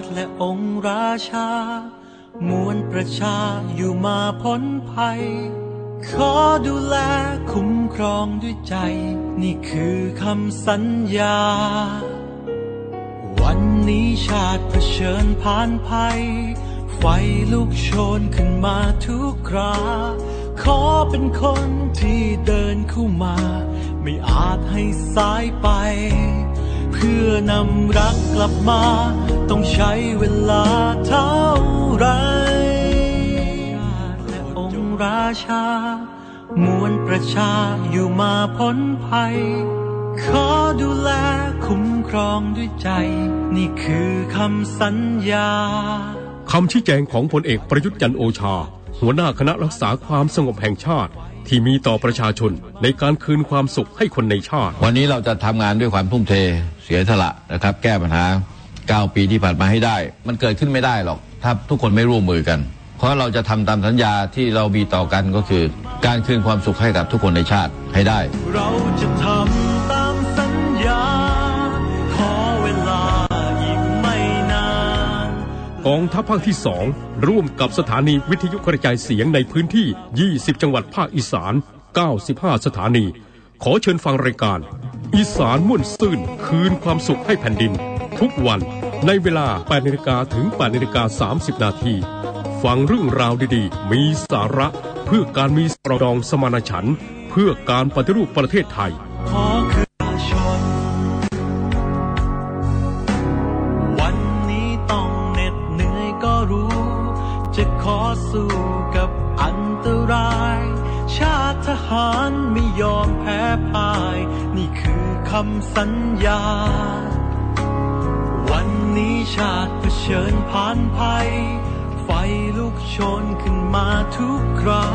ชาติและองค์ราชา มวลประชาอยู่มาพ้นภัย ขอดูแลคุ้มครองด้วยใจ นี่คือคำสัญญา วันนี้ชาติเผชิญผ่านภัย ไฟลุกโชนขึ้นมาทุกครา ขอเป็นคนที่เดินเข้ามา ไม่อาจให้สายไป เพื่อนำรักกลับมา ต้องใช้เวลาเท่าไรและองค์ราชามวลประชาอยู่มาพ้นภัย ขอดูแลคุ้มครองด้วยใจ นี่คือคำสัญญาคำชี้แจงของพลเอกประยุทธ์จันโอชา หัวหน้าคณะรักษาความสงบแห่งชาติ ที่มีต่อประชาชนในการคืนความสุขให้คนในชาติ วันนี้เราจะทำงานด้วยความทุ่มเทเสียสละนะครับ แก้ปัญหา 9 ปีที่ผ่านมาให้ได้ มันเกิดขึ้นไม่ได้หรอก ถ้าทุกคนไม่ร่วมมือกัน เพราะเราจะทำตามสัญญาที่เรามีต่อกันก็คือ การคืนความสุขให้กับทุกคนในชาติให้ได้ เราจะทำ องทัพภาคที่สองร่วมกับสถานีวิทยุกระจายเสียงในพื้นที่ 20 จังหวัดภาคอีสาน 95 สถานี ขอเชิญฟังรายการ อีสานม่วนซื่นคืนความสุขให้แผ่นดิน ทุกวันในเวลา8นาฬิกาถึง8นาฬิกา30 นาทีฟังเรื่องราวดีๆ มีสาระเพื่อการมีปรดองสมานฉันเพื่อการปฏิรูปประเทศไทย อมแพ้พ่าย นี่คือคำสัญญา วันนี้ชาติเผชิญผ่านภัย ไฟลุกโชนขึ้นมาทุกครา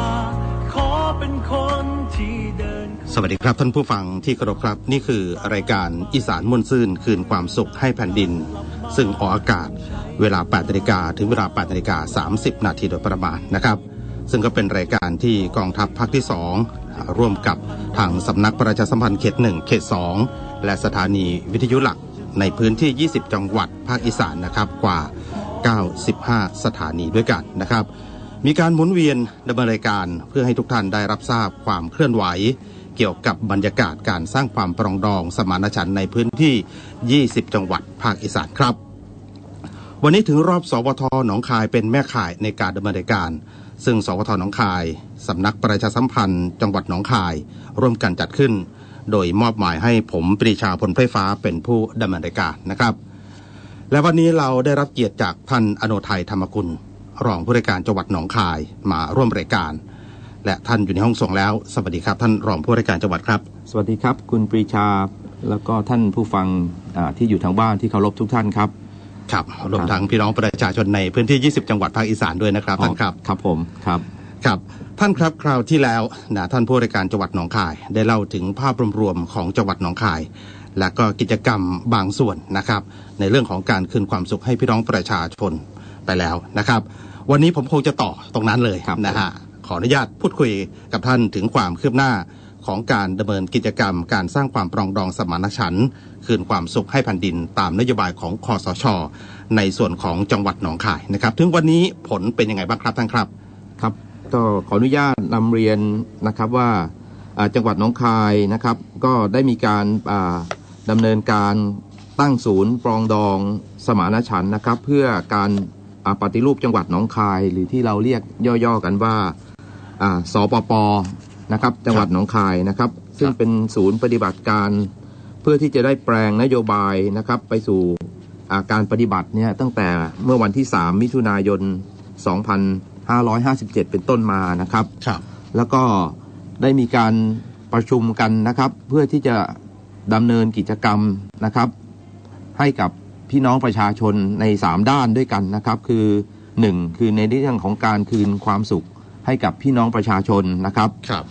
ขอเป็นคนที่เดิน สวัสดีครับท่านผู้ฟังที่เคารพครับ นี่คือรายการอีสานมวลซื่นคืนความสุขให้แผ่นดิน ซึ่งออกอากาศเวลา8นาฬิกาถึงเวลา8นาฬิกา30 นาทีโดยประมาณนะครับ ซึ่งก็เป็นรายการที่กองทัพภาคที่ 2 ร่วมกับทางสำนักประชาสัมพันธ์เขต 1 เขต 2 และสถานีวิทยุหลักในพื้นที่ 20 จังหวัดภาคอีสานนะครับกว่า 95 สถานีด้วยกันนะครับ มีการหมุนเวียนดำเนินรายการเพื่อให้ทุกท่านได้รับทราบความเคลื่อนไหว เกี่ยวกับบรรยากาศการสร้างความปรองดองสมานฉันท์ในพื้นที่ 20 จังหวัดภาคอีสานครับ วันนี้ถึงรอบสวทหนองคายเป็นแม่ข่ายในการดำเนินรายการ ซึ่งสวทหนองคายสำนักประชาสัมพันธ์ จังหวัดหนองคาย ร่วมกันจัดขึ้น โดยมอบหมายให้ผมปรีชาพลไฟฟ้าเป็นผู้ดำเนินรายการนะครับ และวันนี้เราได้รับเกียรติจากท่านอโนไทยธรรมกุล รองผู้ราชการจังหวัดหนองคายมาร่วมรายการ และท่านอยู่ในห้องส่งแล้ว สวัสดีครับ ท่านรองผู้ราชการจังหวัดครับ สวัสดีครับ คุณปรีชาแล้วก็ท่านผู้ฟังที่อยู่ทางบ้านที่เคารพทุกท่านครับ ครับรวมทั้งพี่น้องประชาชนในพื้นที่ 20 จังหวัดภาคอีสานด้วยนะครับท่านครับครับผมครับครับท่านครับคราวที่แล้วนะท่านผู้ราชการจังหวัดหนองคาย ได้เล่าถึงภาพรวมๆของจังหวัดหนองคาย และก็กิจกรรมบางส่วนนะครับ ในเรื่องของการคืนความสุขให้พี่น้องประชาชนไปแล้วนะครับ วันนี้ผมคงจะต่อตรงนั้นเลยครับนะฮะขออนุญาตพูดคุยกับท่านถึงความคืบหน้าของการดำเนินกิจกรรม การสร้างความปรองดองสมานฉันท์ คืนความสุขให้แผ่นดินตามนโยบายของคอสช ในส่วนของจังหวัดหนองคายนะครับ ถึงวันนี้ผลเป็นยังไงบ้างครับท่านครับครับก็ขออนุญาตนำเรียนนะครับว่าจังหวัดหนองคายนะครับ ก็ได้มีการอ่าดำเนินการตั้งศูนย์ปรองดองสมานฉันท์นะครับ เพื่อการปฏิรูปจังหวัดหนองคาย หรือที่เราเรียกย่อๆกันว่าสปปนะครับจังหวัดหนองคายนะครับ ซึ่งเป็นศูนย์ปฏิบัติการ พื่อที่จะได้แปลงนโยบายนะครับไปสู่อ่าการปฏิบัติเนี่ยตั้งแต่เมื่อวันที่ 3 มิถุนายน 2557 เป็นต้นมานะครับครับ แล้วก็ได้มีการประชุมกันนะครับ เพื่อที่จะดำเนินกิจกรรมนะครับ ให้กับพี่น้องประชาชนใน 3 ด้านด้วยกันนะครับ คือ 1 คือในเรื่องของการคืนความสุขให้กับพี่น้องประชาชนนะครับครับ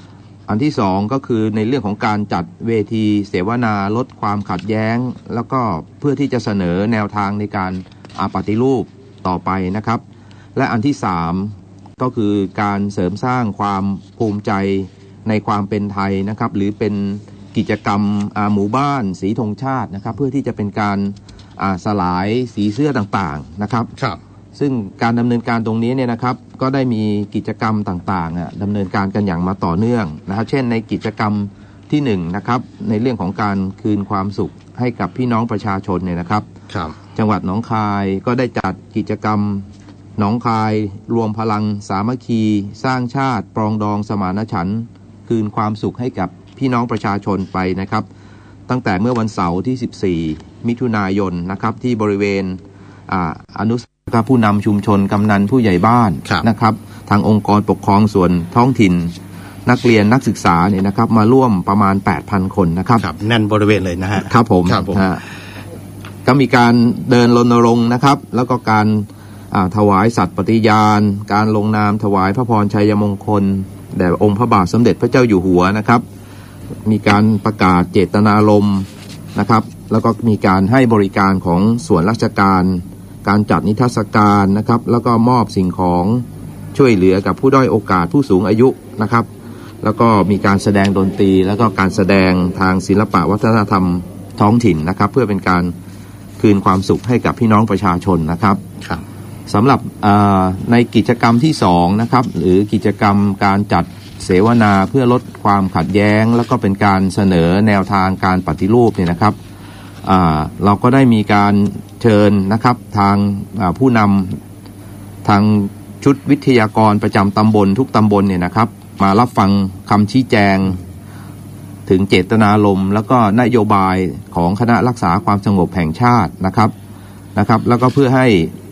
อันที่สองก็คือในเรื่องของการจัดเวทีเสวนาลดความขัดแย้ง แล้วก็เพื่อที่จะเสนอแนวทางในการอาปฏิรูปต่อไปนะครับ และอันที่สามก็คือการเสริมสร้างความภูมิใจในความเป็นไทยนะครับ หรือเป็นกิจกรรมหมู่บ้านสีธงชาตินะครับ เพื่อที่จะเป็นการาสลายสีเสื้อต่างๆนะครับครับ ซึ่งการดำเนินการตรงนี้เนี่ยนะครับก็ได้มีกิจกรรมต่างๆอะดำเนินการกันอย่างมาต่อเนื่องนะครับเช่นในกิจกรรมที่หนึ่งนะครับในเรื่องของการคืนความสุขให้กับพี่น้องประชาชนเนี่ยนะครับครับ จังหวัดหนองคายก็ได้จัดกิจกรรมหนองคาย รวมพลังสามัคคี สร้างชาติ ปรองดองสมานฉันท์คืนความสุขให้กับพี่น้องประชาชนไปนะครับ ตั้งแต่เมื่อวันเสาร์ที่ 14 มิถุนายนนะครับที่บริเวณอ่าอนุสาวรีย์ผู้นำชุมชนกำนันผู้ใหญ่บ้านครับนะครับ ทางองค์กรปกครองส่วนท้องถิ่น นักเรียนนักศึกษาเนี่ยนะครับ มาร่วมประมาณ 8,000 คนนะครับครับแน่นบริเวณเลยนะฮะครับผมครับผมฮะก็มีการเดินรณรงค์นะครับ แล้วก็การอ่าถวายสัตย์ปฏิญาณ การลงนามถวายพระพรชัยมงคลแด่องค์พระบาทสมเด็จพระเจ้าอยู่หัวนะครับ มีการประกาศเจตนารมณ์นะครับ แล้วก็มีการให้บริการของส่วนราชการ การจัดนิทรรศการนะครับ แล้วก็มอบสิ่งของช่วยเหลือกับผู้ด้อยโอกาสผู้สูงอายุนะครับ แล้วก็มีการแสดงดนตรี แล้วก็การแสดงทางศิลปะวัฒนธรรมท้องถิ่นนะครับ เพื่อเป็นการคืนความสุขให้กับพี่น้องประชาชนนะครับครับสำหรับเอ่อในกิจกรรมที่สองนะครับหรือกิจกรรมการจัดเสวนาเพื่อลดความขัดแย้ง แล้วก็เป็นการเสนอแนวทางการปฏิรูปเนี่ยนะครับอ่าเราก็ได้มีการ เชิญนะครับทางผู้นำทางชุดวิทยากรประจำตำบลทุกตำบลเนี่ยนะครับ มารับฟังคำชี้แจง ถึงเจตนารมณ์แล้วก็นโยบายของคณะรักษาความสงบแห่งชาตินะครับนะครับ แล้วก็เพื่อให้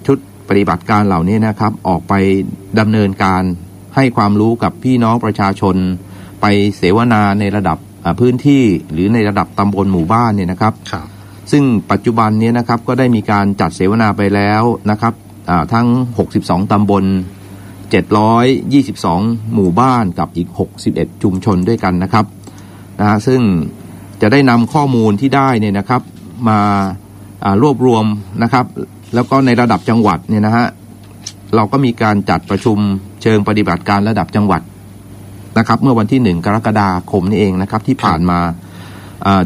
ชุดปฏิบัติการเหล่านี้นะครับ ออกไปดำเนินการให้ความรู้กับพี่น้องประชาชน ไปเสวนาในระดับพื้นที่หรือในระดับตำบลหมู่บ้านเนี่ยนะครับครับ ซึ่งปัจจุบันนี้นะครับก็ได้มีการจัดเสวนาไปแล้วนะครับทั้ง 62 ตำบล 722 หมู่บ้านกับอีก 61 ชุมชนด้วยกันนะครับนะฮะซึ่งจะได้นำข้อมูลที่ได้เนี่ยนะครับมารวบรวมนะครับ แล้วก็ในระดับจังหวัดเนี่ยนะฮะเราก็มีการจัดประชุมเชิงปฏิบัติการระดับจังหวัดนะครับ เมื่อวันที่หนึ่งกรกฎาคมนี่เองนะครับที่ผ่านมา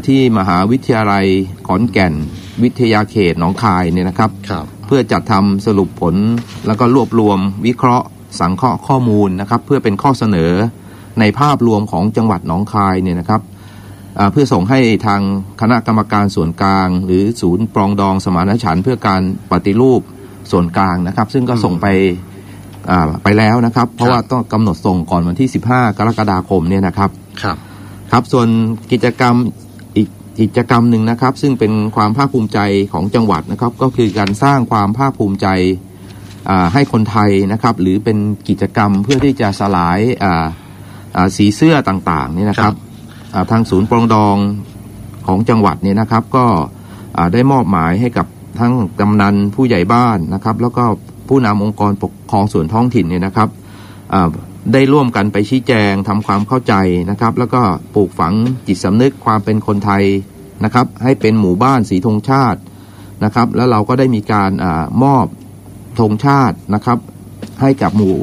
ที่มหาวิทยาลัยขอนแก่น วิทยาเขตหนองคายเนี่ยนะครับครับเพื่อจัดทำสรุปผลแล้วก็รวบรวมวิเคราะห์ สังเคราะห์ข้อมูลนะครับ เพื่อเป็นข้อเสนอในภาพรวมของจังหวัดหนองคายเนี่ยนะครับอ่าเพื่อส่งให้ทางคณะกรรมการส่วนกลาง หรือศูนย์ปรองดองสมานฉันท์เพื่อการปฏิรูปส่วนกลางนะครับ ซึ่งก็ส่งไปอ่าไปแล้วนะครับ เพราะว่าต้องกำหนดส่งก่อนวันที่ 15 กรกฎาคมเนี่ยนะครับครับครับส่วนกิจกรรมอี กิจกรรมหนึ่งนะครับ ซึ่งเป็นความภาคภูมิใจของจังหวัดนะครับ ก็คือการสร้างความภาคภูมิใจให้คนไทยนะครับ หรือเป็นกิจกรรมเพื่อที่จะสลายสีเสื้อต่างๆนี่นะครับทางศูนย์ปรองดองของจังหวัดเนี่ยนะครับ ก็ได้มอบหมายให้กับทั้งกำนันผู้ใหญ่บ้านนะครับ แล้วก็ผู้นำองค์กรปกครองส่วนท้องถิ่นเนี่ยนะครับ ได้ร่วมกันไปชี้แจงทำความเข้าใจนะครับ แล้วก็ปลูกฝังจิตสำนึกความเป็นคนไทยนะครับ ให้เป็นหมู่บ้านสีธงชาตินะครับ แล้วเราก็ได้มีการอามอบธงชาตินะครับ ให้กับหมู่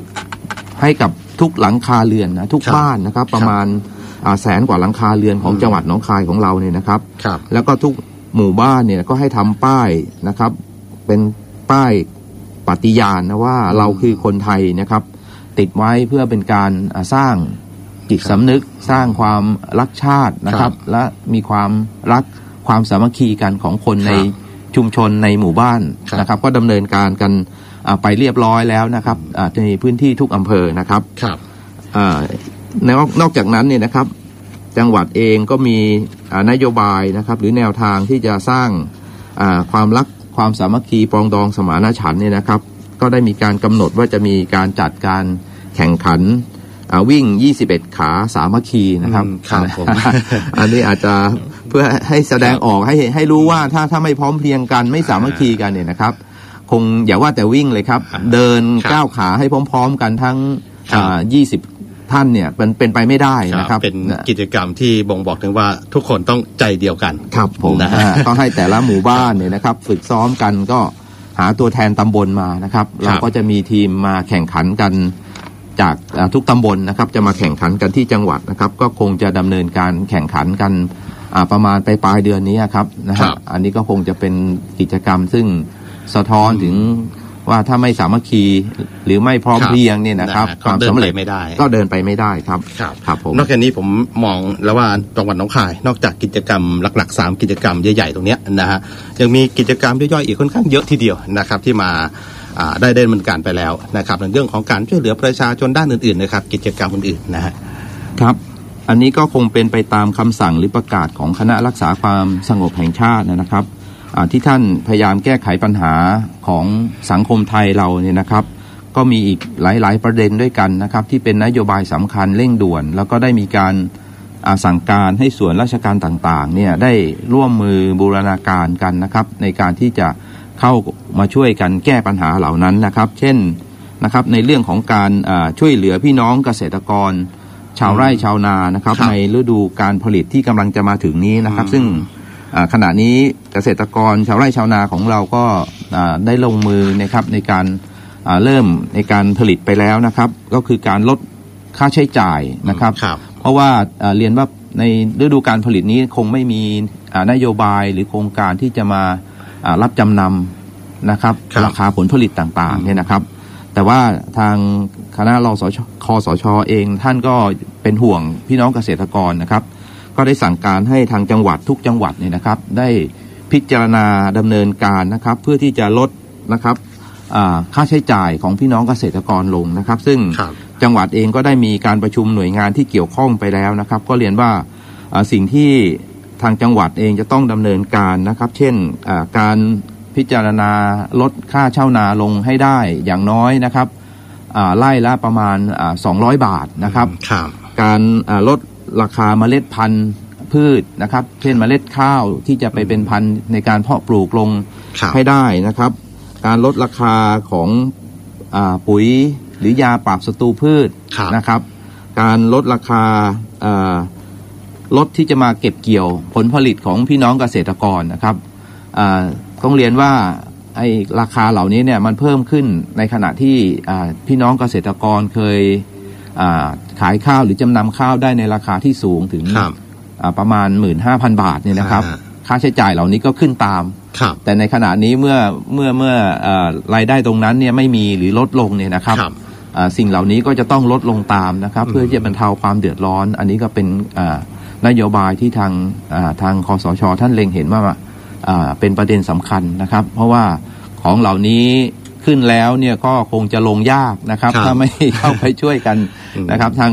ให้กับทุกหลังคาเรือนนะทุกครับบ้านนะครับ ประมาณอ่าแสนกว่าหลังคาเรือนของอืมจังหวัดหนองคายของเราเนี่ยนะครับครับแล้วก็ทุกหมู่บ้านเนี่ยก็ให้ทำป้ายนะครับ เป็นป้ายปฏิญาณนะว่าเราคือคนไทยนะครับ ติดไว้เพื่อเป็นการอ่าสร้างจิตสำนึกสร้างความรักชาตินะครับ และมีความรักความสามัคคีกันของคนในชุมชนในหมู่บ้านครับนะครับ ก็ดำเนินการกันอ่าไปเรียบร้อยแล้วนะครับอ่าในพื้นที่ทุกอำเภอนะครับครับอ่านอกนอกจากนั้นเนี่ยนะครับ จังหวัดเองก็มีอ่านโยบายนะครับ หรือแนวทางที่จะสร้างอ่าความรักความสามัคคีปรองดองสมานฉันท์เนี่ยนะครับ ก็ได้มีการกำหนดว่าจะมีการจัดการแข่งขันอ่าวิ่ง 21 ขาสามัคคีนะครับอืมครับผมอันนี้อาจจะเพื่อให้แสดงออกให้ให้รู้ว่าถ้าถ้าไม่พร้อมเพรียงกันไม่สามัคคีกันเนี่ยนะครับ คงอย่าว่าแต่วิ่งเลยครับ เดินครับก้าวขาให้พร้อม ๆ กันทั้งครับอ่า20ท่านเนี่ยเป็นเป็นไปไม่ได้นะครับ เป็นกิจกรรมที่บ่งบอกถึงว่าทุกคนต้องใจเดียวกัน ครับผมนะฮะอ่าต้องให้แต่ละหมู่บ้านเนี่ยนะครับ ฝึกซ้อมกันก็ หาตัวแทนตำบลมานะครับ เราก็จะมีทีมมาแข่งขันกันจากอ่าทุกตำบลนะครับ จะมาแข่งขันกันที่จังหวัดนะครับ ก็คงจะดำเนินการแข่งขันกันอ่าประมาณไปปลายเดือนนี้ครับนะครัฮะบอันนี้ก็คงจะเป็นกิจกรรมซึ่งสะท้อนถึง ว่าถ้าไม่สามัคคีหรือไม่พร้อมครับเพรียงเนี่ยนะครับนะฮะความก็เดินสำเร็จไปไม่ได้ ก็เดินไปไม่ได้ครับครับครับผมนอกจากนี้ผมมองแล้วว่าจังหวัดหนองคาย นอกจากกิจกรรมหลักๆ 3 กิจกรรมใหญ่ๆตรงเนี้ยนะฮะยังมีกิจกรรมย่อยๆอีกค่อนข้างเยอะทีเดียวนะครับที่มาอ่าได้ได้ดำเนินการไปแล้วนะครับในเรื่องของการช่วยเหลือประชาชนด้านอื่นๆนะครับ กิจกรรมอื่นๆนะฮะครับอันนี้ก็คงเป็นไปตามคำสั่งหรือประกาศของคณะรักษาความสงบแห่งชาตินะครับอ่า ที่ท่านพยายามแก้ไขปัญหาของสังคมไทยเราเนี่ยนะครับ ก็มีอีกหลาย ๆ ประเด็นด้วยกันนะครับ ที่เป็นนโยบายสำคัญเร่งด่วน แล้วก็ได้มีการอ่าสั่งการให้ส่วนราชการต่างๆเนี่ยได้ร่วมมือบูรณาการกันนะครับ ในการที่จะเข้ามาช่วยกันแก้ปัญหาเหล่านั้นนะครับ เช่นนะครับในเรื่องของการอ่าช่วยเหลือพี่น้องเกษตรกร ชาวไร่ชาวนานะครับครับในฤดูการผลิตที่กำลังจะมาถึงนี้นะครับอืมซึ่งอ่า ขณะนี้เกษตรกรชาวไร่ชาวนาของเราก็อ่าได้ลงมือนะครับในการอ่าเริ่มในการผลิตไปแล้วนะครับ ก็คือการลดค่าใช้จ่ายนะครับครับเพราะว่าอ่าเรียนว่าในฤดูการผลิตนี้คงไม่มีอ่านโยบายหรือโครงการที่จะมาอ่ารับจำนำนะครับครับราคาผลผลิตต่างๆเนี่ยนะครับ แต่ว่าทางคณะรสชคสชเองท่านก็เป็นห่วงพี่น้องเกษตรกรนะครับ ก็ได้สั่งการให้ทางจังหวัดทุกจังหวัดเนี่ยนะครับ ได้พิจารณาดำเนินการนะครับ เพื่อที่จะลดนะครับอ่าค่าใช้จ่ายของพี่น้องเกษตรกรลงนะครับ ซึ่งครับจังหวัดเองก็ได้มีการประชุมหน่วยงานที่เกี่ยวข้องไปแล้วนะครับ ก็เรียนว่าอ่าสิ่งที่ทางจังหวัดเองจะต้องดำเนินการนะครับ เช่นอ่าการพิจารณาลดค่าเช่านาลงให้ได้อย่างน้อยนะครับอ่าไล่ละประมาณอ่า200 บาทนะครับครับการอ่าลด ราคาเมล็ดพันธุ์พืชนะครับ เช่นเมล็ดข้าวที่จะไปเป็นพันธุ์ในการเพาะปลูกลงครับให้ได้นะครับ การลดราคาของอาปุ๋ยหรือยาปราบศัตรูพืชครับนะครับ การลดราคาอ่ารถที่จะมาเก็บเกี่ยวผลผลิตของพี่น้องเกษตรกรนะครับอ่าต้องเรียนว่าไอ้ราคาเหล่านี้เนี่ยมันเพิ่มขึ้นในขณะที่อ่าพี่น้องเกษตรกรเคยอ่า ขายข้าวหรือจำนำข้าวได้ในราคาที่สูงถึงครับอ่าประมาณ 15,000 บาทเนี่ยนะครับอ่าค่าใช้จ่ายเหล่านี้ก็ขึ้นตามครับแต่ในขณะนี้เมื่อเมื่อเมื่อเอ่อรายได้ตรงนั้นเนี่ยไม่มีหรือลดลงเนี่ยนะครับครับอ่าสิ่งเหล่านี้ก็จะต้องลดลงตามนะครับ เพื่อที่จะบรรเทาความเดือดร้อน อันนี้ก็เป็นอ่านโยบายที่ทางอ่าทางคอสช ท่านเล็งเห็นว่าอ่าเป็นประเด็นสำคัญนะครับ เพราะว่าของเหล่านี้ ขึ้นแล้วเนี่ยก็คงจะลงยากนะครับครับถ้าไม่เข้าไปช่วยกันอืมนะครับ ทาง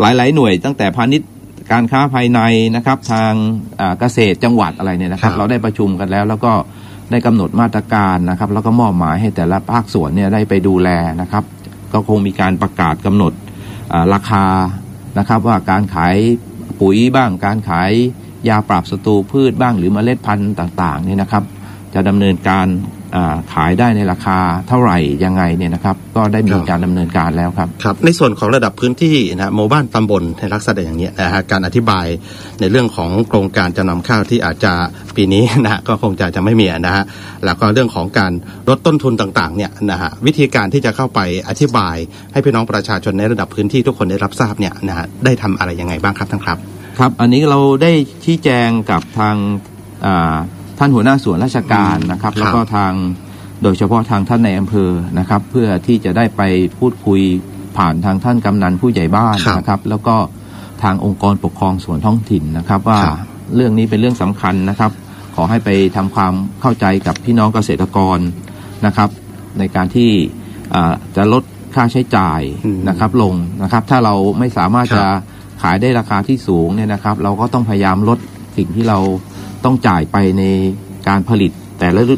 หลาย ๆ หน่วย ตั้งแต่พาณิชย์การค้าภายในนะครับ ทางอ่าเกษตรจังหวัดอะไรเนี่ยนะครับครับ เราได้ประชุมกันแล้ว แล้วก็ได้กำหนดมาตรการนะครับ แล้วก็มอบหมายให้แต่ละภาคส่วนเนี่ยได้ไปดูแลนะครับ ก็คงมีการประกาศกำหนดอ่าราคานะครับว่าการขายปุ๋ยบ้างการขายยาปราบศัตรูพืชบ้างหรือเมล็ดพันธุ์ต่างๆเนี่ยนะครับ จะดำเนินการอ่า ขายได้ในราคาเท่าไหร่ยังไงเนี่ยนะครับ ก็ได้มีครับการดำเนินการแล้วครับครับ ในส่วนของระดับพื้นที่นะหมู่บ้านตำบลในลักษณะอย่างเนี้ยนะฮะการอธิบายในเรื่องของโครงการจำนำข้าวที่อาจจะปีนี้นะฮะก็คงจะจะไม่มีนะฮะแล้วก็เรื่องของการลดต้นทุนต่างๆเนี่ยนะฮะวิธีการที่จะเข้าไปอธิบาย ให้พี่น้องประชาชนในระดับพื้นที่ทุกคนได้รับทราบเนี่ยนะฮะได้ทำอะไรยังไงบ้างครับท่านครับ ครับ อันนี้เราได้ชี้แจงกับทางอ่า ท่านหัวหน้าส่วนราชการนะครับครับ แล้วก็ทางโดยเฉพาะทางท่านในอำเภอนะครับ เพื่อที่จะได้ไปพูดคุยผ่านทางท่านกำนันผู้ใหญ่บ้านครับนะครับ แล้วก็ทางองค์กรปกครองส่วนท้องถิ่นนะครับ ว่าครับเรื่องนี้เป็นเรื่องสำคัญนะครับ ขอให้ไปทำความเข้าใจกับพี่น้องเกษตรกรนะครับ ในการที่อ่าจะลดค่าใช้จ่ายอืมนะครับลงนะครับ ถ้าเราไม่สามารถครับจะขายได้ราคาที่สูงเนี่ยนะครับ เราก็ต้องพยายามลดสิ่งที่เรา ต้องจ่ายไปในการผลิตแต่ละฤ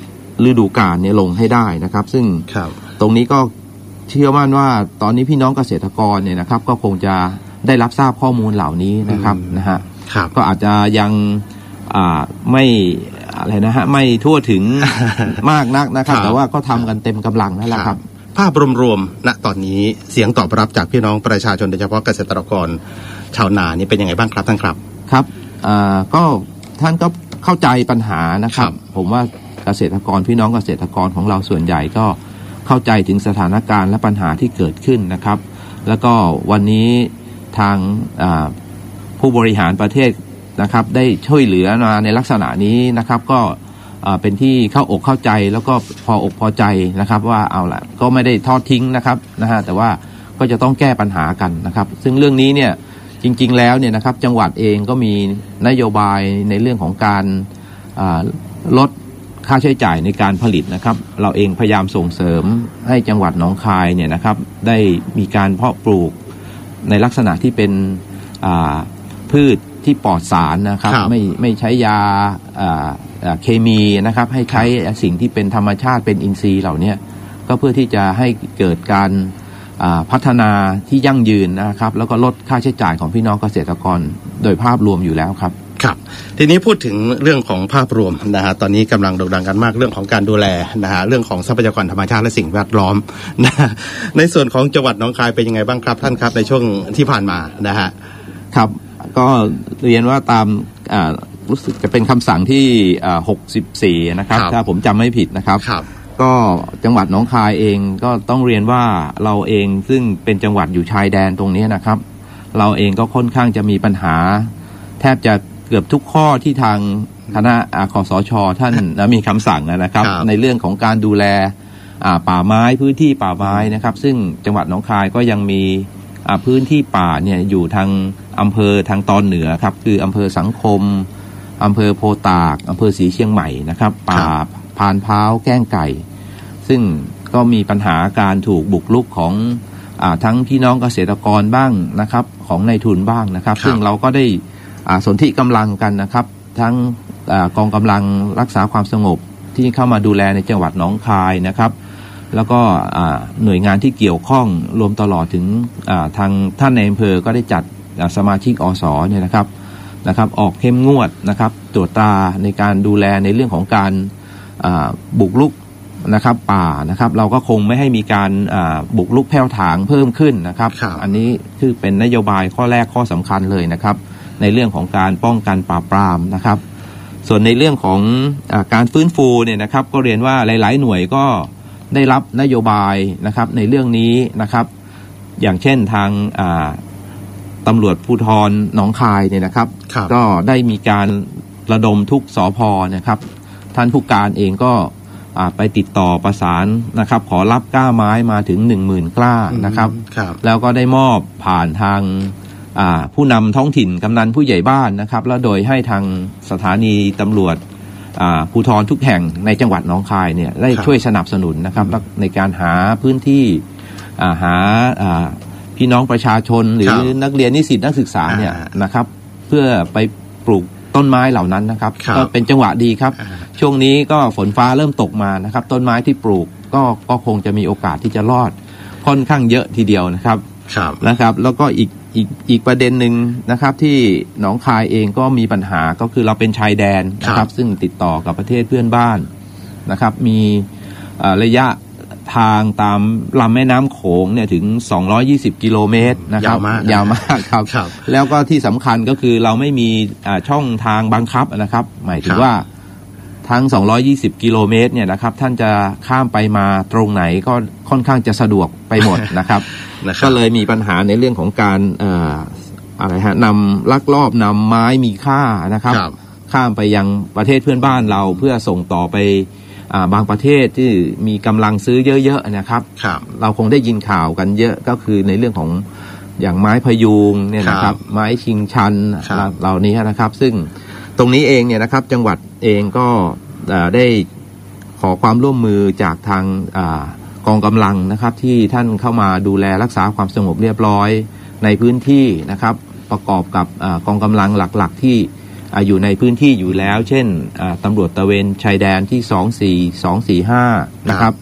ฤดูกาลเนี่ยลงให้ได้นะครับ ซึ่งครับตรงนี้ก็เชื่อมั่นว่าตอนนี้พี่น้องเกษตรกรเนี่ยนะครับ ก็คงจะได้รับทราบข้อมูลเหล่านี้นะครับอืมนะฮะครับก็อาจจะยังอ่าไม่อะไรนะฮะไม่ทั่วถึงมากนักนะครับครับแต่ว่าก็ทำกันเต็มกำลังนั่นแหละครับ ภาพรวมๆณตอนนี้เสียงตอบรับจากพี่น้องประชาชนโดยเฉพาะเกษตรกรชาวนานี่เป็นยังไงบ้างครับท่านครับครับอ่าก็ท่านก็ เข้าใจปัญหานะครัครับบผมว่าเกษตรกรพี่น้องเกษตรกรของเราส่วนใหญ่ก็เข้าใจถึงสถานการณ์และปัญหาที่เกิดขึ้นนะครับ แล้วก็วันนี้ทางอ่าผู้บริหารประเทศนะครับได้ช่วยเหลือมาในลักษณะนี้นะครับก็เอ่อเป็นที่เข้าอกเข้าใจแล้วก็พออกพอใจนะครับ ว่าเอาละก็ไม่ได้ทอดทิ้งนะครับนะฮะแต่ว่าก็จะต้องแก้ปัญหากันนะครับ ซึ่งเรื่องนี้เนี่ย จริงๆแล้วเนี่ยนะครับจังหวัดเองก็มีนโยบายในเรื่องของการอ่าลดค่าใช้จ่ายในการผลิตนะครับ เราเองพยายามส่งเสริมให้จังหวัดหนองคายเนี่ยนะครับ ได้มีการเพาะปลูกในลักษณะที่เป็นอ่าพืชที่ปลอดสารนะครับครับไม่ไม่ใช้ยาอ่าอ่าเคมีนะครับ ให้ใช้สิ่งที่เป็นธรรมชาติเป็นอินทรีย์เหล่าเนี้ยก็เพื่อที่จะให้เกิดการอ่า พัฒนาที่ยั่งยืนนะครับ แล้วก็ลดค่าใช้จ่ายของพี่น้องเกษตรกรโดยภาพรวมอยู่แล้วครับครับทีนี้พูดถึงเรื่องของภาพรวมนะฮะตอนนี้กำลังโด่งดังกันมากเรื่องของการดูแลนะฮะเรื่องของทรัพยากรธรรมชาติและสิ่งแวดล้อมนะฮะในส่วนของจังหวัดหนองคายเป็นยังไงบ้างครับท่านครับในช่วงที่ผ่านมานะฮะครับก็เรียนว่าตามอ่ารู้สึกจะเป็นคำสั่งที่อ่า64 นะครับครับ ถ้าผมจำไม่ผิดนะครับครับ ก็จังหวัดหนองคายเองก็ต้องเรียนว่าเราเองซึ่งเป็นจังหวัดอยู่ชายแดนตรงนี้นะครับ เราเองก็ค่อนข้างจะมีปัญหา แทบจะเกือบทุกข้อที่ทางคณะอาคอสชท่านนะมีคำสั่งนะครับครับ ในเรื่องของการดูแลอ่าป่าไม้พื้นที่ป่าไม้นะครับ ซึ่งจังหวัดหนองคายก็ยังมีอ่าพื้นที่ป่าเนี่ยอยู่ทางอำเภอทางตอนเหนือครับ คืออำเภอสังคมอำเภอโพตากอำเภอศรีเชียงใหม่นะครับ ป่า พานพร้าวแก้งไก่ ซึ่งก็มีปัญหาการถูกบุกรุกของอาทั้งพี่น้องเกษตรกรบ้างนะครับของในายทุนบ้างนะครับครับซึ่งเราก็ได้อ่าสนธิกำลังกันนะครับ ทั้งอากองกำลังรักษาความสงบที่เข้ามาดูแลในจังหวัดหนองคายนะครับ แล้วก็อ่าหน่วยงานที่เกี่ยวข้องรวมตลอดถึงอ่าทางท่านในอำเภอก็ได้จัดอ่าสมาชิกอสเนี่ยนะครับนะครับ ออกเข้มงวดนะครับตรวจตราในการดูแลในเรื่องของการอ่า บุกรุกนะครับป่านะครับเราก็คงไม่ให้มีการอ่าบุกลุกแผ่วถางเพิ่มขึ้นนะครับครับ อันนี้คือเป็นนโยบายข้อแรกข้อสำคัญเลยนะครับ ในเรื่องของการป้องกันปราบปรามนะครับ ส่วนในเรื่องของอาการฟื้นฟูเนี่ยนะครับก็เรียนว่าหลาย ๆ หน่วยก็ได้รับนโยบายนะครับในเรื่องนี้นะครับ อย่างเช่นทางอ่าตำรวจภูธรหนองคายเนี่ยนะครับครับก็ได้มีการระดมทุกสอพอนะครับ ท่านผู้การเองก็อ่าไปติดต่อประสานนะครับ ขอรับกล้าไม้มาถึงหนึ่งหมื่นกล้านะครับครับแล้วก็ได้มอบผ่านทางอ่าผู้นำท้องถิ่นกำนันผู้ใหญ่บ้านนะครับ แล้วโดยให้ทางสถานีตำรวจอ่าภูธรทุกแห่งในจังหวัดหนองคายเนี่ยได้ครับช่วยสนับสนุนนะครับแล้วในการหาพื้นที่อ่าหาอ่าพี่น้องประชาชนหรือครับนักเรียนนิสิตนักศึกษาเนี่ยอ่านะครับ เพื่อไปปลูก ต้นไม้เหล่านั้นนะครับครับก็เป็นจังหวะดีครับอ่าช่วงนี้ก็ฝนฟ้าเริ่มตกมานะครับ ต้นไม้ที่ปลูกก็ก็คงจะมีโอกาสที่จะรอดค่อนข้างเยอะทีเดียวนะครับครับนะครับ แล้วก็อีกอีกอีกประเด็นหนึ่งนะครับ ที่หนองคายเองก็มีปัญหาก็คือเราเป็นชายแดนนะคครัรับบซึ่งติดต่อกับประเทศเพื่อนบ้านนะครับ มีเอ่อระยะ ทางตามลำแม่น้ำโขงเนี่ยถึง 220 กิโลเมตรนะครับ ยาวมากยาวมากครับครับแล้วก็ที่สำคัญก็คือเราไม่มีอ่าช่องทางบังคับนะครับ หมายถึคงรับว่าทั้ง 220 กิโลเมตรเนี่ยนะครับ ท่านจะข้ามไปมาตรงไหนก็ค่อนข้างจะสะดวกไปหมดนะครับนะครัก็บเลยมีปัญหาในเรื่องของการเอ่ออะไรฮะนำลักลอบนำไม้มีค่านะครับครับ ข้ามไปยังประเทศเพื่อนบ้านเราเพื่อส่งต่อไปอ่า บางประเทศที่มีกำลังซื้อเยอะๆนะครับครับเราคงได้ยินข่าวกันเยอะก็คือในเรื่องของอย่างไม้พยุงเนี่ยนะคครัรับบไม้ชิงชันครับเหล่านี้นะครับ ซึ่งตรงนี้เองเนี่ยนะครับ จังหวัดเองก็เอ่อได้ขอความร่วมมือจากทางอากองกำลังนะครับ ที่ท่านเข้ามาดูแลรักษาความสงบเรียบร้อยในพื้นที่นะครับ ประกอบกับอากองกำลังหลัก ๆ ที่ อ่าอยู่ในพื้นที่อยู่แล้ว เช่นอ่าตำรวจตระเวนชายแดนที่ 24245 นะครับ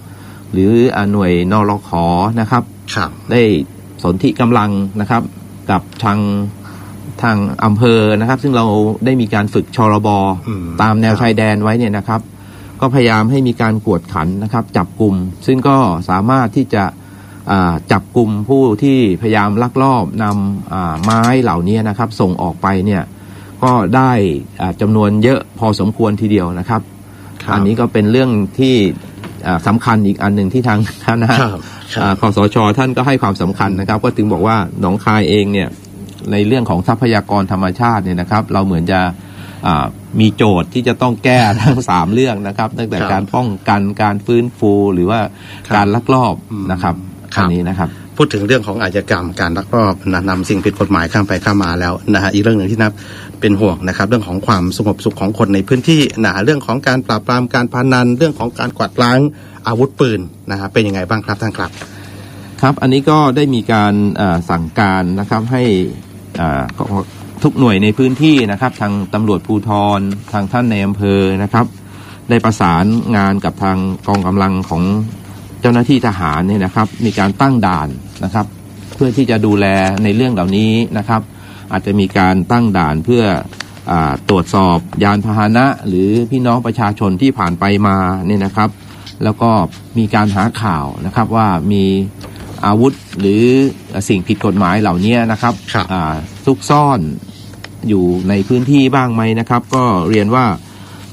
หรืออ่าหน่วยนรขอนะครับครับได้สนธิกำลังนะครับกับทางทางอำเภอนะครับ ซึ่งเราได้มีการฝึกชรบอืมตามแนวครับชายแดนไว้เนี่ยนะครับ ก็พยายามให้มีการกวดขันนะครับ จับกลุ่มซึ่งก็สามารถที่จะอ่าจับกลุ่มผู้ที่พยายามลักลอบนำอ่าไม้เหล่านี้นะครับ ส่งออกไปเนี่ย ก็ได้อ่าจำนวนเยอะพอสมควรทีเดียวนะครับครับอันนี้ก็เป็นเรื่องที่อ่าสำคัญอีกอันหนึ่งที่ทางคณะครับครับอ่าคอสชท่านก็ให้ความสำคัญนะครับ ก็ถึงบอกว่าหนองคายเองเนี่ยในเรื่องของทรัพยากรธรรมชาติเนี่ยนะครับ เราเหมือนจะอ่ามีโจทย์ที่จะต้องแก้ทั้งสามเรื่องนะครับ ตั้งแต่ครับการป้องกันการฟื้นฟูหรือว่าครับการลักลอบอืมนะครับครับอันนี้นะครับ พูดถึงเรื่องของอาชญากรรมการลักลอบนำสิ่งผิดกฎหมายข้ามไปข้ามมาแล้วนะฮะอีกเรื่องหนึ่งที่นับเป็นห่วงนะครับ เรื่องของความสงบสุขของคนในพื้นที่นะเรื่องของการปราบปรามการพานัน เรื่องของการกวาดล้างอาวุธปืนนะฮะเป็นยังไงบ้างครับท่านครับ ครับอันนี้ก็ได้มีการสั่งการนะครับให้ทุกหน่วยในพื้นที่นะครับ ทางตำรวจภูธรทางท่านในอำเภอนะครับ ได้ประสานงานกับทางกองกำลังของเจ้าหน้าที่ทหารเนี่ยนะครับ มีการตั้งด่าน นะครับ เพื่อที่จะดูแลในเรื่องเหล่านี้นะครับ อาจจะมีการตั้งด่านเพื่ออาตรวจสอบยานพาหนะ หรือพี่น้องประชาชนที่ผ่านไปมาเนี่ยนะครับ แล้วก็มีการหาข่าวนะครับว่ามีอาวุธหรือสิ่งผิดกฎหมายเหล่านี้นะครับครับอ่าซุกซ่อนอยู่ในพื้นที่บ้างไหมนะครับ ก็เรียนว่า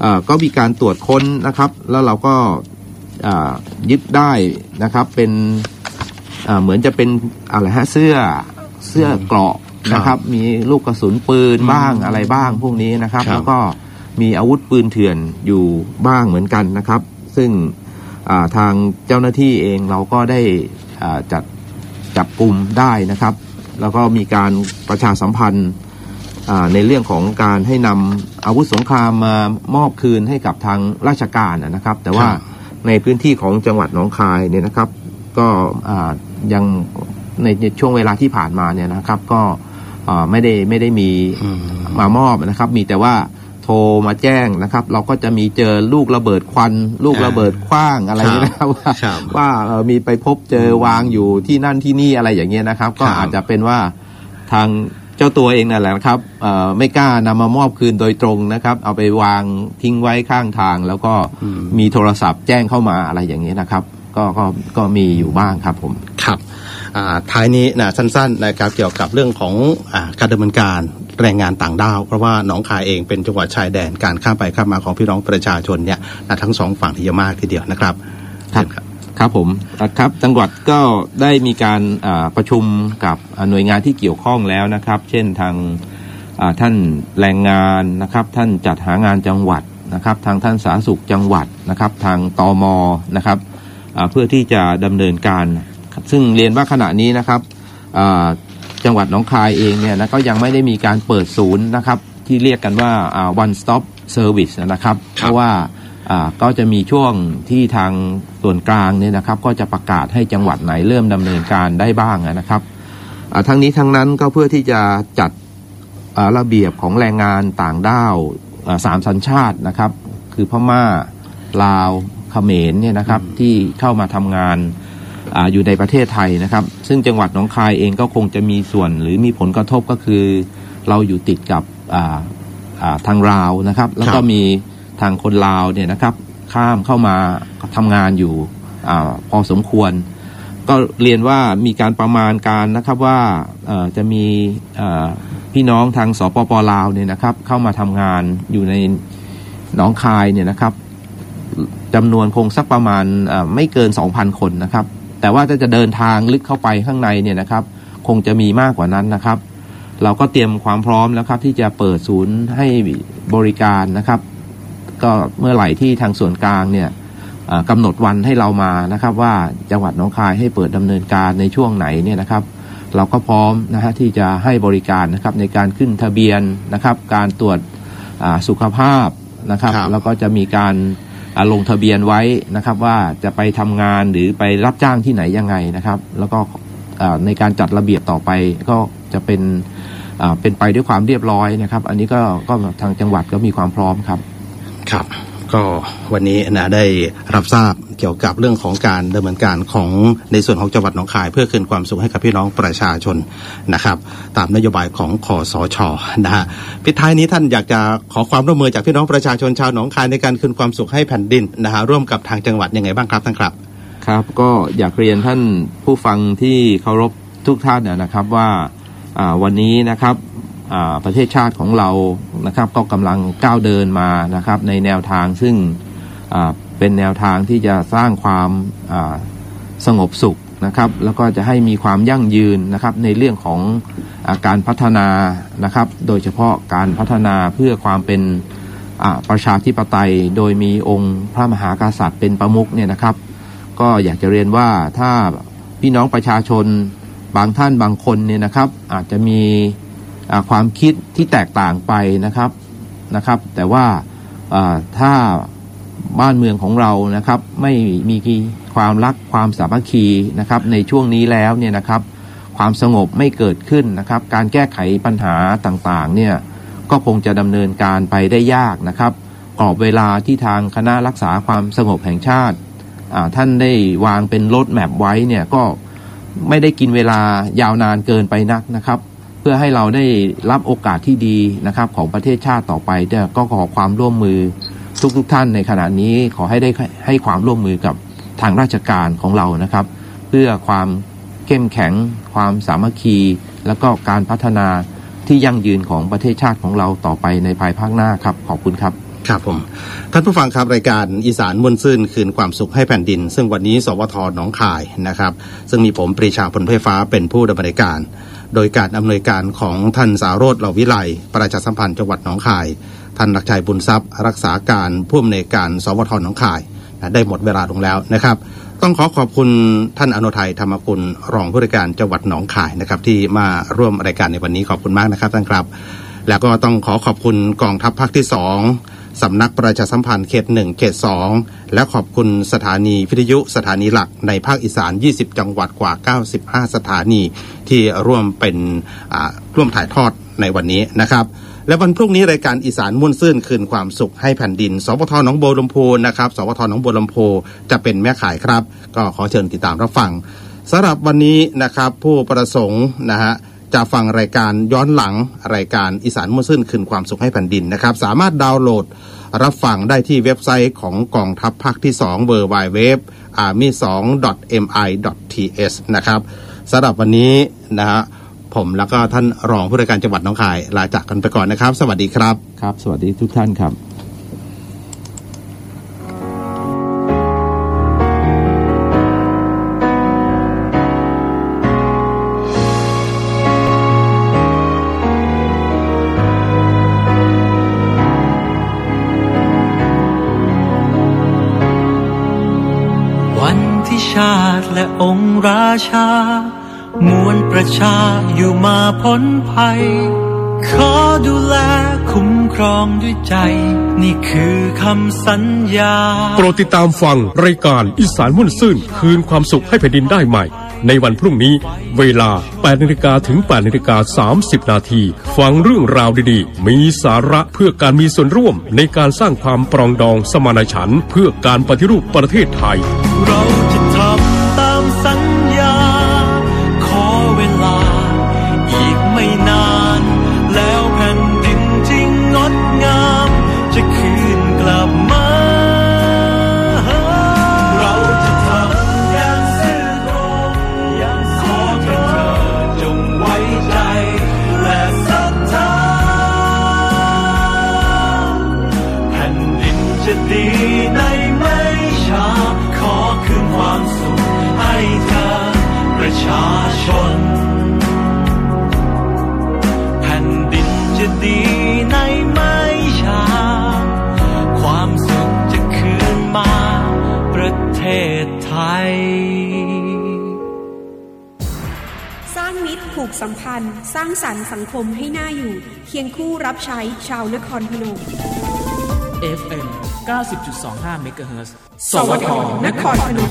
อ่าก็มีการตรวจค้นนะครับ แล้วเราก็อ่ายึดได้นะครับเป็นอ่า เหมือนจะเป็นอะไรฮะเสื้อเสื้อเกราะนะครับ มีลูกกระสุนปืนบ้างอะไรบ้างพวกนี้นะครับครับแล้วก็มีอาวุธปืนเถื่อนอยู่บ้างเหมือนกันนะครับ ซึ่งอ่าทางเจ้าหน้าที่เองเราก็ได้อ่าจัดจับกลุ่มได้นะครับ แล้วก็มีการประชาสัมพันธ์อ่าในเรื่องของการให้นำอาวุธสงครามมามอบคืนให้กับทางราชการนะนะครับ แต่ว่าครับในพื้นที่ของจังหวัดหนองคายเนี่ยนะครับ ก็อ่า ยังในในช่วงเวลาที่ผ่านมาเนี่ยนะครับ ก็อ่าไม่ได้ไม่ได้มีอืมมามอบนะครับ มีแต่ว่าโทรมาแจ้งนะครับ เราก็จะมีเจอลูกระเบิดควัน ลูกระเบิดขว้างอะไรเนี่ยนะครับว่าครับว่าเอ่อมีไปพบเจอวางอยู่ที่นั่นที่นี่อะไรอย่างเงี้ยนะครับ ก็ครับอาจจะเป็นว่าทางเจ้าตัวเองนั่นแหละนะครับเอ่อไม่กล้านำมามอบคืนโดยตรงนะครับ เอาไปวางทิ้งไว้ข้างทาง แล้วก็มีโทรศัพท์แจ้งเข้ามาอะไรอย่างเงี้ยนะครับ ก็ก็ก็มีอยู่บ้างครับผมครับอ่าท้ายนี้นะสั้นๆนะครับเกี่ยวกับเรื่องของอาการดำเนินการแรงงานต่างด้าว เพราะว่าหนองคายเองเป็นจังหวัดชายแดนการข้ามไปข้ามมาของพี่น้องประชาชนเนี่ยนะทั้งสองฝั่งที่เยอะมากทีเดียวนะครับครับเชิญครับผมอะครับจังหวัดก็ได้มีการอ่าประชุมกับอ่าหน่วยงานที่เกี่ยวข้องแล้วนะครับ เช่นทางอ่าท่านแรงงานนะครับ ท่านจัดหางานจังหวัดนะครับ ทางท่านสาธารณสุขจังหวัดนะครับ ทางตมนะครับอ่า เพื่อที่จะดำเนินการ ซึ่งเรียนว่าขณะนี้นะครับอ่าจังหวัดหนองคายเองเนี่ยนะก็ยังไม่ได้มีการเปิดศูนย์นะครับที่เรียกกันว่าอ่า one stop service นะครับเพราะว่าอ่าก็จะมีช่วงที่ทางส่วนกลางเนี่ยนะครับ ก็จะประกาศให้จังหวัดไหนเริ่มดำเนินการได้บ้างนะครับอ่าทั้งนี้ทั้งนั้นก็เพื่อที่จะจัดอ่าระเบียบของแรงงานต่างด้าวอ่าสามสัญชาตินะครับ คือพม่าลาว เขมรเนี่ยนะครับที่เข้ามาทำงานอาอยู่ในประเทศไทยนะครับ ซึ่งจังหวัดหนองคายเองก็คงจะมีส่วนหรือมีผลกระทบก็คือ เราอยู่ติดกับอ่าอ่าทางลาวนะครับ แล้วก็ครับมีทางคนลาวเนี่ยนะครับ ข้ามเข้ามาทำงานอยู่อาพอสมควร ก็เรียนว่ามีการประมาณการนะครับว่าเอ่อจะมีเอ่อพี่น้องทางสปปลาวเนี่ยนะครับ เข้ามาทำงานอยู่ในหนองคายเนี่ยนะครับ จำนวนคงสักประมาณเอ่อไม่เกิน 2,000 คนนะครับ แต่ว่าถ้าจะเดินทางลึกเข้าไปข้างในเนี่ยนะครับ คงจะมีมากกว่านั้นนะครับ เราก็เตรียมความพร้อมแล้วครับ ที่จะเปิดศูนย์ให้บริการนะครับ ก็เมื่อไหร่ที่ทางส่วนกลางเนี่ยเอ่อกำหนดวันให้เรามานะครับ ว่าจังหวัดหนองคายให้เปิดดำเนินการในช่วงไหนเนี่ยนะครับ เราก็พร้อมนะฮะที่จะให้บริการนะครับในการขึ้นทะเบียนนะครับ การตรวจอ่าสุขภาพนะครับครับ แล้วก็จะมีการอ่า ลงทะเบียนไว้นะครับว่าจะไปทำงานหรือไปรับจ้างที่ไหนยังไงนะครับ แล้วก็ในการจัดระเบียบต่อไปก็จะเป็นเป็นไปด้วยความเรียบร้อยนะครับ อันนี้ก็ก็ทางจังหวัดก็มีความพร้อมครับครับ ก็วันนี้นะได้รับทราบเกี่ยวกับเรื่องของการดำเนินการของในส่วนของจังหวัดหนองคาย เพื่อคืนความสุขให้กับพี่น้องประชาชนนะครับ ตามนโยบายของคอสชนะฮะพิดท้ายนี้ท่านอยากจะขอความร่วมมือจากพี่น้องประชาชนชาวหนองคายในการคืนความสุขให้แผ่นดินนะฮะร่วมกับทางจังหวัดยังไงบ้างครับท่านครับครับ ก็อยากเรียนท่านผู้ฟังที่เคารพทุกท่านนะครับว่าวันนี้นะครับ ประเทศชาติของเรานะครับก็กำลังก้าวเดินมานะครับในแนวทางซึ่งเป็นแนวทางที่จะสร้างความสงบสุขนะครับแล้วก็จะให้มีความยั่งยืนนะครับในเรื่องของอาการพัฒนานะครับ โดยเฉพาะการพัฒนาเพื่อความเป็นประชาธิปไตย โดยมีองค์พระมหากษัตริย์เป็นประมุขเนี่ยนะครับ ก็อยากจะเรียนว่าถ้าพี่น้องประชาชนบางท่านบางคนเนี่ยนะครับ อาจจะมี ความคิดที่แตกต่างไปนะครับนะครับ แต่ว่าถ้าบ้านเมืองของเรานะครับไม่มีความรักความสามัคคีนะครับในช่วงนี้แล้วเนี่ยนะครับ ความสงบไม่เกิดขึ้นนะครับ การแก้ไขปัญหาต่างๆเนี่ยก็คงจะดำเนินการไปได้ยากนะครับกรอบเวลาที่ทางคณะรักษาความสงบแห่งชาติท่านได้วางเป็นรถแมพไว้เนี่ยก็ไม่ได้กินเวลายาวนานเกินไปนักนะครับ เพื่อให้เราได้รับโอกาสที่ดีนะครับของประเทศชาติต่อไปก็ขอความร่วมมือทุกๆทท่านในขณะนี้ขอให้ได้ให้ความร่วมมือกับทางราชการของเรานะครับ เพื่อความเข้มแข็ง ความสามัคคี แล้วก็การพัฒนาที่ยั่งยืนของประเทศชาติของเราต่อไปในภายภาคหน้าครับ ขอบคุณครับครับผมท่านผู้ฟังครับรายการอีสานมวนซื่นคืนความสุขให้แผ่นดิน ซึ่งวันนี้ สวทหนองคายนะครับ ซึ่งมีผมปรีชาพลไฟฟ้าเป็นผู้ดำเนินการ โดยการอำนวยการของท่านสารโรธเหล่าวิไลประชาสัมพันธ์จังหวัดหนองคาย ท่านนักชัยบุญทรัพย์ รักษาการผู้อำนวยการสวทหนองคายได้หมดเวลาลงแล้วนะครับ ต้องขอขอบคุณท่านอนุทัยธรรมกุลรองผู้ราชการจังหวัดหนองคายนะครับที่มาร่วมรายการในวันนี้ขอบคุณมากนะครับท่านครับ แล้วก็ต้องขอขอบคุณกองทัพภาคที่สอง สำนักประชาสัมพันธ์เขตหนึ่งเขตสองและขอบคุณสถานีวิทยุสถานีหลักในภาคอีสาน 20 จังหวัดกว่า 95 สถานีที่ร่วมเป็นร่วมถ่ายทอดในวันนี้นะครับ และวันพรุ่งนี้รายการอีสานม่วนซื่นคืนความสุขให้แผ่นดินสปทหนองบัวลำพูนะครับสปทหนองบัวลำพูจะเป็นแม่ขายครับ ก็ขอเชิญติดตามรับฟังสำหรับวันนี้นะครับผู้ประสงค์นะฮะ จะฟังรายการย้อนหลังรายการอีสานมุ่งซื่นคืนความสุขให้แผ่นดินนะครับ สามารถดาวน์โหลดรับฟังได้ที่เว็บไซต์ของกองทัพภาคที่2เวอร์ไวเว็บ army 2 mi th นะครับสำหรับวันนี้นะฮะผมแล้วก็ท่านรองผู้ราชการจังหวัดน้องคายลาจากกันไปก่อนนะครับ สวัสดีครับ ครับ สวัสดีทุกท่านครับ ราชา มวลประชาอยู่มาพ้นภัย ขอดูแลคุ้มครองด้วยใจ นี่คือคำสัญญา โปรดติดตามฟังรายการอีสานมุ่นซื่น คืนความสุขให้แผ่นดินได้ใหม่ ในวันพรุ่งนี้เวลา8นาฬิกาถึง8นาฬิกา30 นาที ฟังเรื่องราวดีๆ มีสาระเพื่อการมีส่วนร่วมในการสร้างความปรองดองสมานฉันท์เพื่อการปฏิรูปประเทศไทย เราจะ เคียงคู่รับใช้ชาวนครพนม FM 90.25เมกะเฮิรตซ์สวทนครพนม